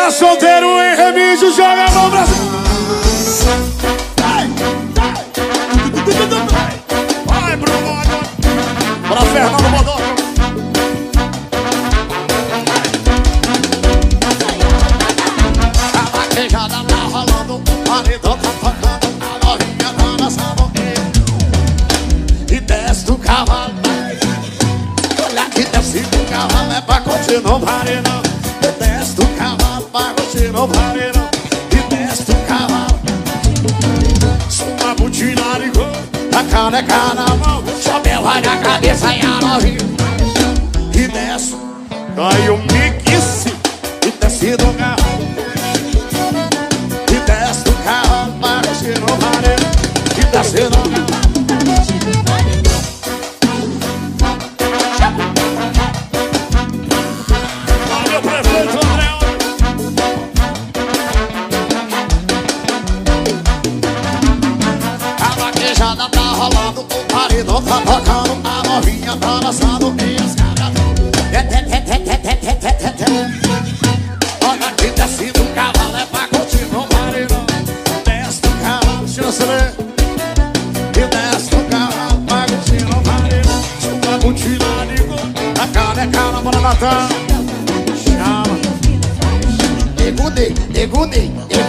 tá solteiro em remídio, joga a mão pra. Vai, Bruno. Pra Fernando Modoca. A vaquejada tá rolando, o paredão tá tocando, a novinha tá dançando. E desce do cavalo, olha que desce do cavalo, é pra curtir no paredão. Curtir no paredão. E desce do cavalo, Uma botina ligou. a caneca na mão, chapéu vai na cabeça e a novinha. E desce, Caiu um mix. e desce do carro. E desce do carro, curtir no paredão. E desce do carro. tá rolando O paredão tá tocando A novinha tá lançando E as caras Olha aqui, desce do cavalo É pra curtir no paredão Desce do cavalo, se o CD desce do cavalo Pra curtir no paredão Chupa a botina, ligou Na na bola da Chama Degudei, degudei, degudei